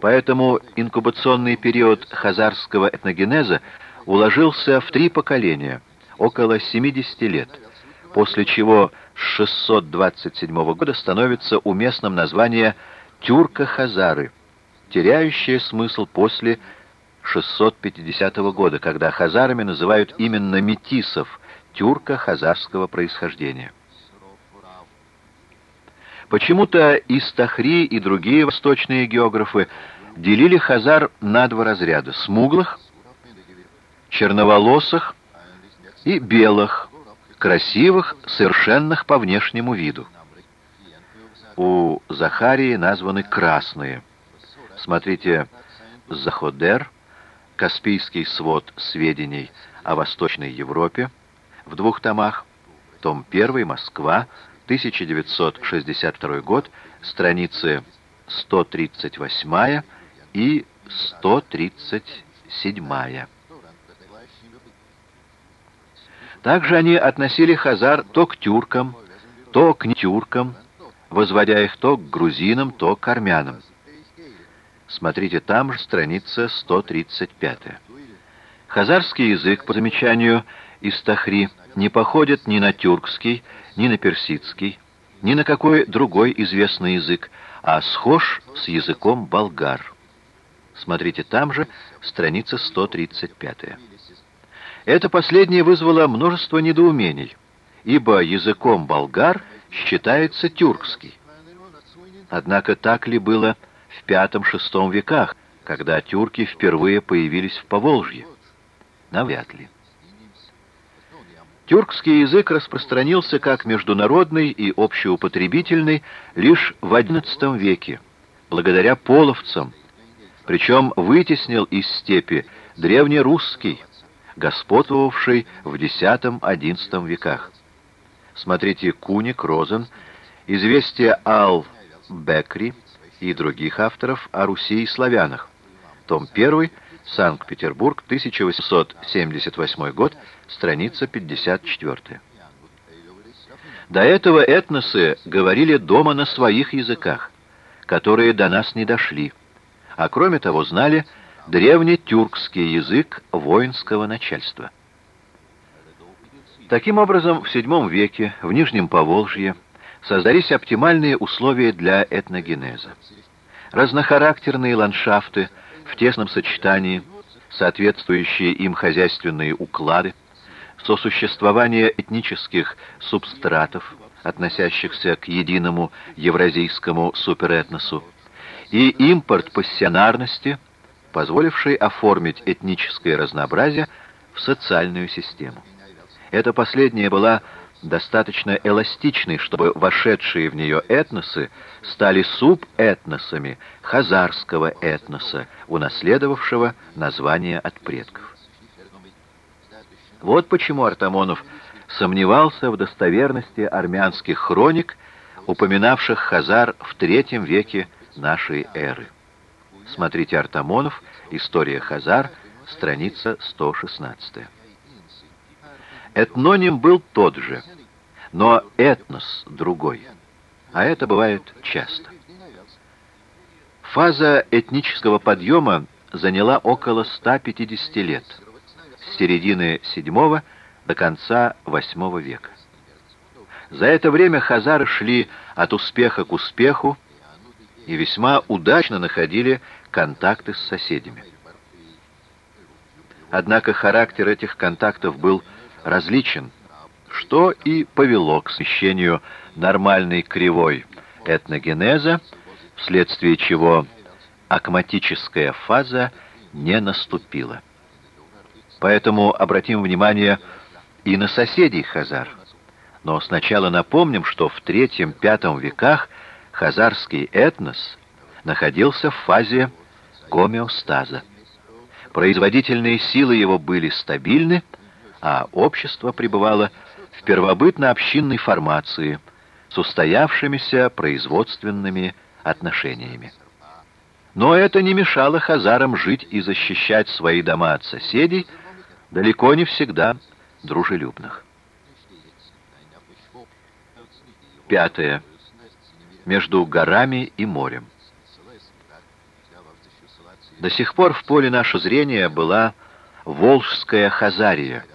Поэтому инкубационный период хазарского этногенеза уложился в три поколения, около 70 лет, после чего с 627 года становится уместным название «тюрко-хазары», теряющее смысл после 650 года, когда хазарами называют именно метисов тюрко-хазарского происхождения. Почему-то Истахри и другие восточные географы делили хазар на два разряда – смуглых, черноволосых и белых, красивых, совершенных по внешнему виду. У Захарии названы красные. Смотрите «Заходер», «Каспийский свод сведений о Восточной Европе» в двух томах, том 1, Москва, 1962 год, страницы 138 и 137. Также они относили хазар то к тюркам, то к нетюркам, возводя их то к грузинам, то к армянам. Смотрите, там же страница 135. Хазарский язык, по замечанию Истахри, не походит ни на тюркский, ни на персидский, ни на какой другой известный язык, а схож с языком болгар. Смотрите, там же страница 135. Это последнее вызвало множество недоумений, ибо языком болгар считается тюркский. Однако так ли было в V-VI веках, когда тюрки впервые появились в Поволжье? Навряд ли. Тюркский язык распространился как международный и общеупотребительный лишь в XI веке, благодаря половцам, причем вытеснил из степи древнерусский, господствовавший в X-XI веках. Смотрите Куник, Розен, «Известие Ал-Бекри» и других авторов о Руси и славянах, том 1, Санкт-Петербург, 1878 год, страница 54. До этого этносы говорили дома на своих языках, которые до нас не дошли, а кроме того знали древнетюркский язык воинского начальства. Таким образом, в VII веке в Нижнем Поволжье создались оптимальные условия для этногенеза. Разнохарактерные ландшафты – в тесном сочетании соответствующие им хозяйственные уклады, сосуществование этнических субстратов, относящихся к единому евразийскому суперэтносу, и импорт пассионарности, позволивший оформить этническое разнообразие в социальную систему. Это последнее была достаточно эластичной, чтобы вошедшие в нее этносы стали субэтносами хазарского этноса, унаследовавшего название от предков. Вот почему Артамонов сомневался в достоверности армянских хроник, упоминавших хазар в третьем веке нашей эры. Смотрите Артамонов, История Хазар, страница 116. Этноним был тот же, но этнос другой. А это бывает часто. Фаза этнического подъема заняла около 150 лет, с середины VII до конца VIII века. За это время хазары шли от успеха к успеху и весьма удачно находили контакты с соседями. Однако характер этих контактов был различен, что и повело к смещению нормальной кривой этногенеза, вследствие чего акматическая фаза не наступила. Поэтому обратим внимание и на соседей хазар. Но сначала напомним, что в III-V веках хазарский этнос находился в фазе гомеостаза. Производительные силы его были стабильны, а общество пребывало в первобытно-общинной формации с устоявшимися производственными отношениями. Но это не мешало хазарам жить и защищать свои дома от соседей, далеко не всегда дружелюбных. Пятое. Между горами и морем. До сих пор в поле нашего зрения была Волжская Хазария —